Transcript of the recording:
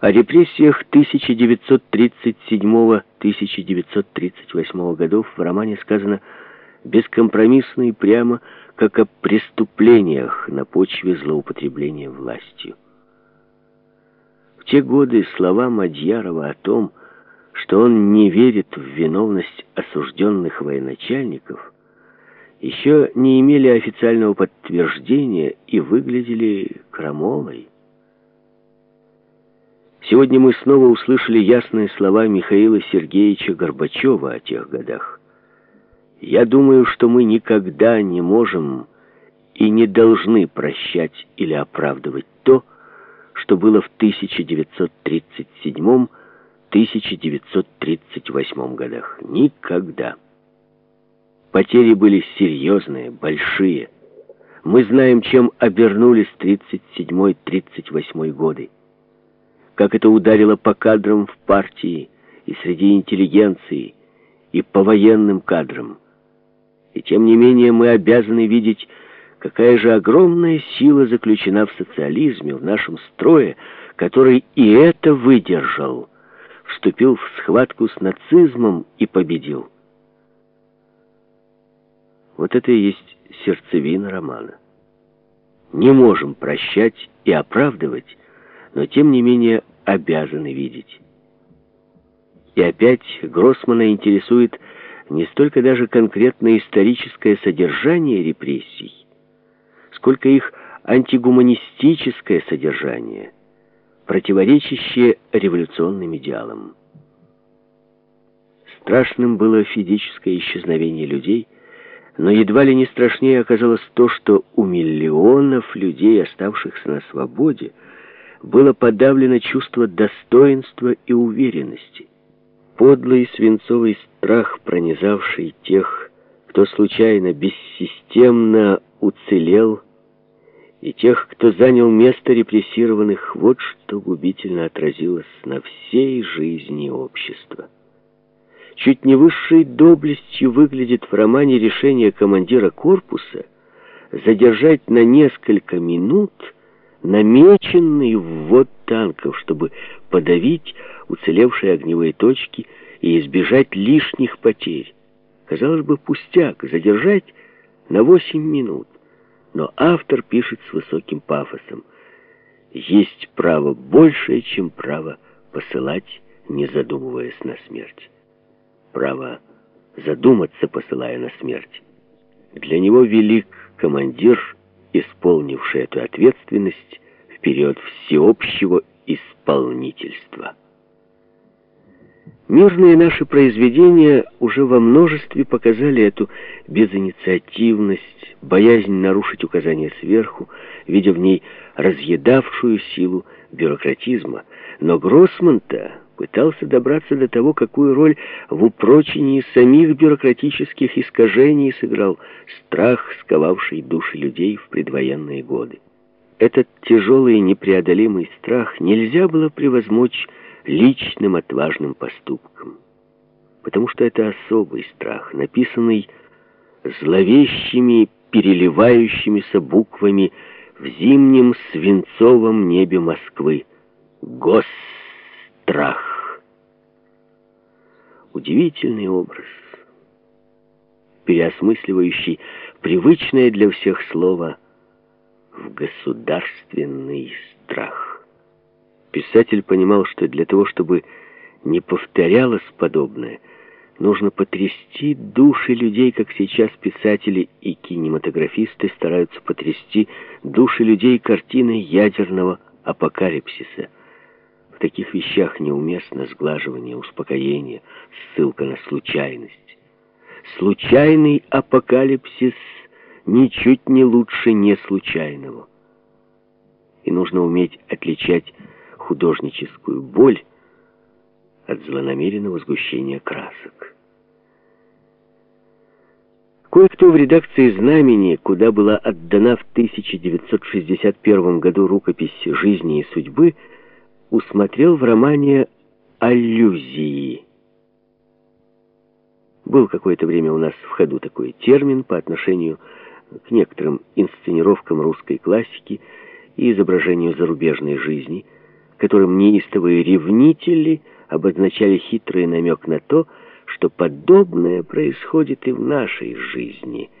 О репрессиях 1937-1938 годов в романе сказано бескомпромиссно и прямо, как о преступлениях на почве злоупотребления властью. В те годы слова Мадьярова о том, что он не верит в виновность осужденных военачальников, еще не имели официального подтверждения и выглядели крамолой. Сегодня мы снова услышали ясные слова Михаила Сергеевича Горбачева о тех годах. Я думаю, что мы никогда не можем и не должны прощать или оправдывать то, что было в 1937-1938 годах. Никогда. Потери были серьезные, большие. Мы знаем, чем обернулись 37-38 годы как это ударило по кадрам в партии и среди интеллигенции, и по военным кадрам. И тем не менее мы обязаны видеть, какая же огромная сила заключена в социализме, в нашем строе, который и это выдержал, вступил в схватку с нацизмом и победил. Вот это и есть сердцевина романа. Не можем прощать и оправдывать, но тем не менее обязаны видеть. И опять Гроссмана интересует не столько даже конкретное историческое содержание репрессий, сколько их антигуманистическое содержание, противоречащее революционным идеалам. Страшным было физическое исчезновение людей, но едва ли не страшнее оказалось то, что у миллионов людей, оставшихся на свободе, было подавлено чувство достоинства и уверенности. Подлый свинцовый страх, пронизавший тех, кто случайно, бессистемно уцелел, и тех, кто занял место репрессированных, вот что губительно отразилось на всей жизни общества. Чуть не высшей доблестью выглядит в романе решение командира корпуса задержать на несколько минут намеченный ввод танков, чтобы подавить уцелевшие огневые точки и избежать лишних потерь. Казалось бы, пустяк, задержать на 8 минут. Но автор пишет с высоким пафосом. Есть право большее, чем право посылать, не задумываясь на смерть. Право задуматься, посылая на смерть. Для него велик командир, исполнивший эту ответственность в период всеобщего исполнительства. Мирные наши произведения уже во множестве показали эту безинициативность, боязнь нарушить указания сверху, видя в ней разъедавшую силу бюрократизма. Но Гроссман-то пытался добраться до того, какую роль в упрочении самих бюрократических искажений сыграл страх, сковавший души людей в предвоенные годы. Этот тяжелый непреодолимый страх нельзя было превозмочь личным отважным поступком, потому что это особый страх, написанный зловещими, переливающимися буквами в зимнем свинцовом небе Москвы. Госстрах. Удивительный образ, переосмысливающий привычное для всех слово в государственный страх. Писатель понимал, что для того, чтобы не повторялось подобное, нужно потрясти души людей, как сейчас писатели и кинематографисты стараются потрясти души людей картины ядерного апокалипсиса. В таких вещах неуместно сглаживание, успокоение, ссылка на случайность. Случайный апокалипсис ничуть не лучше не случайного. И нужно уметь отличать художническую боль от злонамеренного сгущения красок. Кое-кто в редакции «Знамени», куда была отдана в 1961 году рукопись «Жизни и судьбы», усмотрел в романе аллюзии. Был какое-то время у нас в ходу такой термин по отношению к некоторым инсценировкам русской классики и изображению зарубежной жизни – которым неистовые ревнители обозначали хитрый намек на то, что подобное происходит и в нашей жизни –